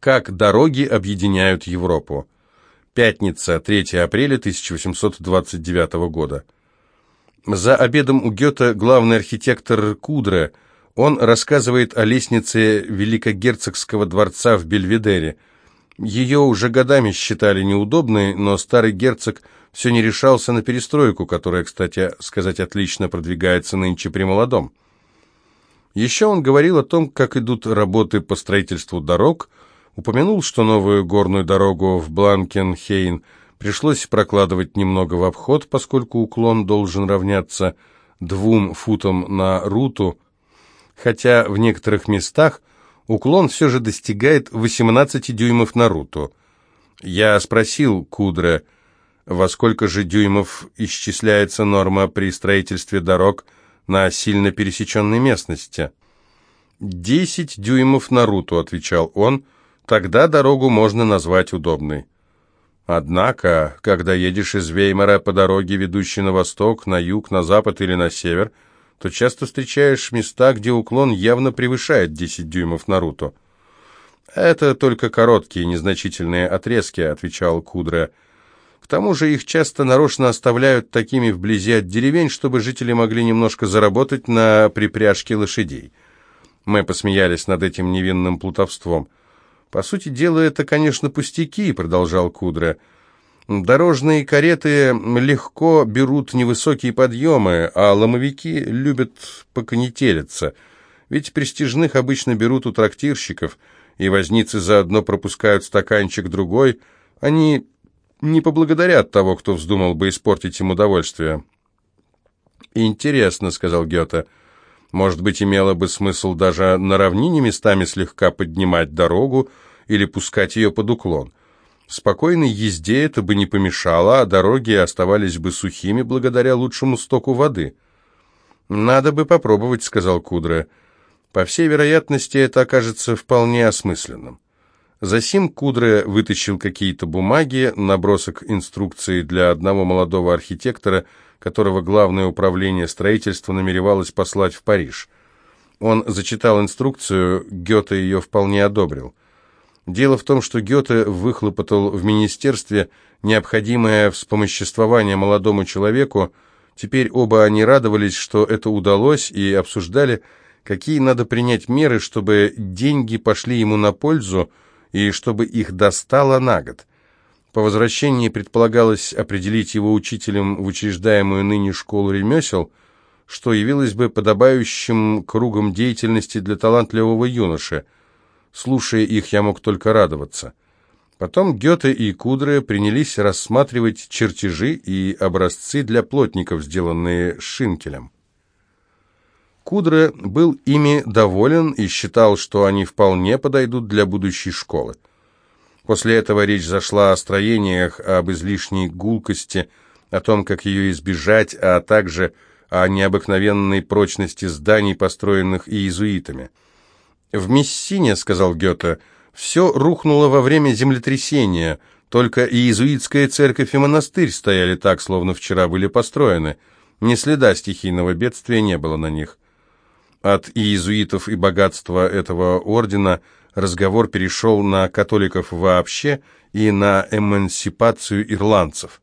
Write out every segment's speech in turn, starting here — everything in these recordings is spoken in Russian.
Как дороги объединяют Европу. Пятница, 3 апреля 1829 года. За обедом у Гёте главный архитектор Кудре. Он рассказывает о лестнице Великогерцогского дворца в Бельведере. Ее уже годами считали неудобной, но старый герцог все не решался на перестройку, которая, кстати сказать, отлично продвигается нынче при молодом. Еще он говорил о том, как идут работы по строительству дорог, упомянул, что новую горную дорогу в Бланкенхейн пришлось прокладывать немного в обход, поскольку уклон должен равняться двум футам на руту, хотя в некоторых местах уклон все же достигает 18 дюймов на руту. Я спросил Кудре, во сколько же дюймов исчисляется норма при строительстве дорог на сильно пересеченной местности. «Десять дюймов на руту», — отвечал он, — Тогда дорогу можно назвать удобной. Однако, когда едешь из Веймара по дороге, ведущей на восток, на юг, на запад или на север, то часто встречаешь места, где уклон явно превышает 10 дюймов на руту. «Это только короткие, незначительные отрезки», — отвечал Кудре. «К тому же их часто нарочно оставляют такими вблизи от деревень, чтобы жители могли немножко заработать на припряжке лошадей». Мы посмеялись над этим невинным плутовством. «По сути дела, это, конечно, пустяки», — продолжал Кудра. «Дорожные кареты легко берут невысокие подъемы, а ломовики любят поконетелиться. Ведь престижных обычно берут у трактирщиков, и возницы заодно пропускают стаканчик другой. Они не поблагодарят того, кто вздумал бы испортить им удовольствие». «Интересно», — сказал Гёте. Может быть, имело бы смысл даже на равнине местами слегка поднимать дорогу или пускать ее под уклон. Спокойной езде это бы не помешало, а дороги оставались бы сухими благодаря лучшему стоку воды. «Надо бы попробовать», — сказал Кудре. «По всей вероятности, это окажется вполне осмысленным». Засим Кудре вытащил какие-то бумаги, набросок инструкции для одного молодого архитектора — которого Главное управление строительства намеревалось послать в Париж. Он зачитал инструкцию, Гёте ее вполне одобрил. Дело в том, что Гёте выхлопотал в министерстве необходимое вспомоществование молодому человеку, Теперь оба они радовались, что это удалось, и обсуждали, какие надо принять меры, чтобы деньги пошли ему на пользу и чтобы их достало на год. По возвращении предполагалось определить его учителем в учреждаемую ныне школу ремесел, что явилось бы подобающим кругом деятельности для талантливого юноши. Слушая их, я мог только радоваться. Потом Гёте и Кудре принялись рассматривать чертежи и образцы для плотников, сделанные Шинкелем. Кудре был ими доволен и считал, что они вполне подойдут для будущей школы. После этого речь зашла о строениях, об излишней гулкости, о том, как ее избежать, а также о необыкновенной прочности зданий, построенных иезуитами. «В Мессине, — сказал Гёте, — все рухнуло во время землетрясения, только иезуитская церковь и монастырь стояли так, словно вчера были построены. Ни следа стихийного бедствия не было на них. От иезуитов и богатства этого ордена — разговор перешел на католиков вообще и на эмансипацию ирландцев.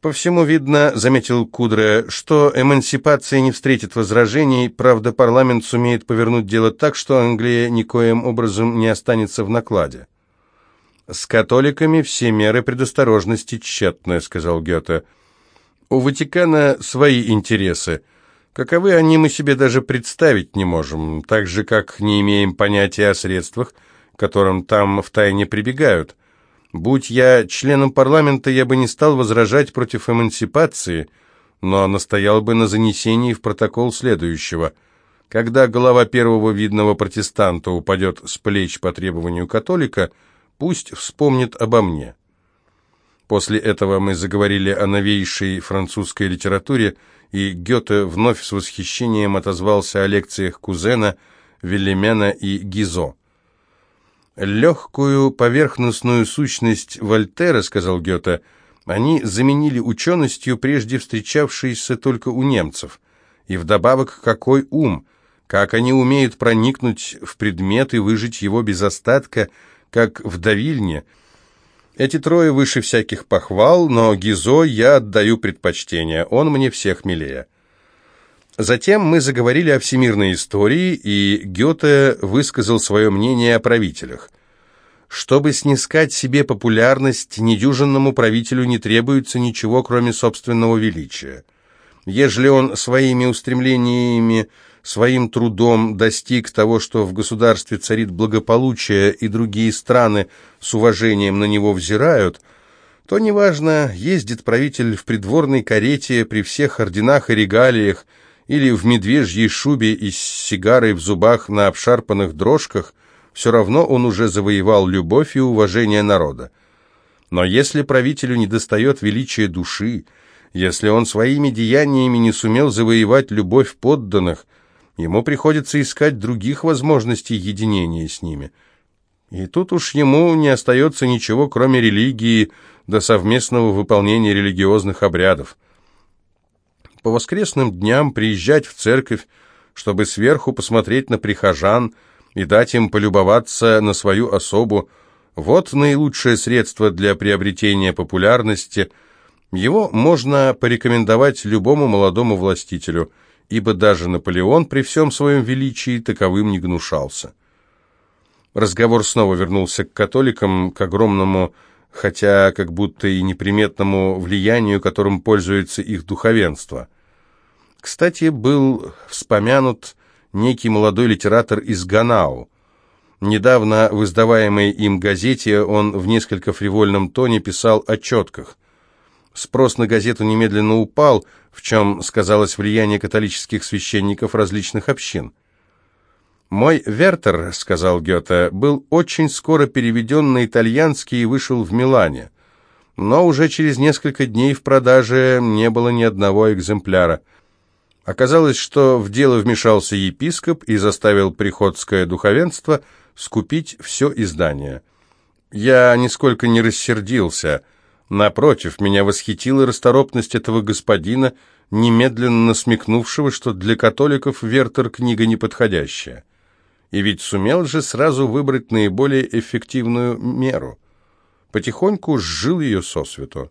По всему видно, заметил Кудре, что эмансипация не встретит возражений, правда, парламент сумеет повернуть дело так, что Англия никоим образом не останется в накладе. «С католиками все меры предосторожности тщетны», — сказал Гёте. «У Ватикана свои интересы». Каковы они, мы себе даже представить не можем, так же, как не имеем понятия о средствах, к которым там втайне прибегают. Будь я членом парламента, я бы не стал возражать против эмансипации, но настоял бы на занесении в протокол следующего. Когда голова первого видного протестанта упадет с плеч по требованию католика, пусть вспомнит обо мне. После этого мы заговорили о новейшей французской литературе, и Гёте вновь с восхищением отозвался о лекциях Кузена, Велимена и Гизо. «Легкую поверхностную сущность Вольтера, — сказал Гёте, — они заменили ученостью, прежде встречавшейся только у немцев. И вдобавок, какой ум! как они умеют проникнуть в предмет и выжить его без остатка, как в давильне. Эти трое выше всяких похвал, но Гизо я отдаю предпочтение, он мне всех милее. Затем мы заговорили о всемирной истории, и Гёте высказал свое мнение о правителях. Чтобы снискать себе популярность, недюжинному правителю не требуется ничего, кроме собственного величия. Ежели он своими устремлениями, своим трудом достиг того, что в государстве царит благополучие, и другие страны с уважением на него взирают, то неважно, ездит правитель в придворной карете при всех орденах и регалиях, или в медвежьей шубе и с сигарой в зубах на обшарпанных дрожках, все равно он уже завоевал любовь и уважение народа. Но если правителю недостает величия души, если он своими деяниями не сумел завоевать любовь подданных, ему приходится искать других возможностей единения с ними. И тут уж ему не остается ничего, кроме религии до совместного выполнения религиозных обрядов по воскресным дням приезжать в церковь, чтобы сверху посмотреть на прихожан и дать им полюбоваться на свою особу. Вот наилучшее средство для приобретения популярности. Его можно порекомендовать любому молодому властителю, ибо даже Наполеон при всем своем величии таковым не гнушался. Разговор снова вернулся к католикам, к огромному, хотя как будто и неприметному влиянию, которым пользуется их духовенство. Кстати, был вспомянут некий молодой литератор из Ганау. Недавно в издаваемой им газете он в несколько фривольном тоне писал о четках. Спрос на газету немедленно упал, в чем сказалось влияние католических священников различных общин. «Мой Вертер, — сказал Гёте, — был очень скоро переведен на итальянский и вышел в Милане. Но уже через несколько дней в продаже не было ни одного экземпляра. Оказалось, что в дело вмешался епископ и заставил приходское духовенство скупить все издание. Я нисколько не рассердился. Напротив, меня восхитила расторопность этого господина, немедленно смекнувшего, что для католиков Вертер книга неподходящая. И ведь сумел же сразу выбрать наиболее эффективную меру. Потихоньку сжил ее сосвету.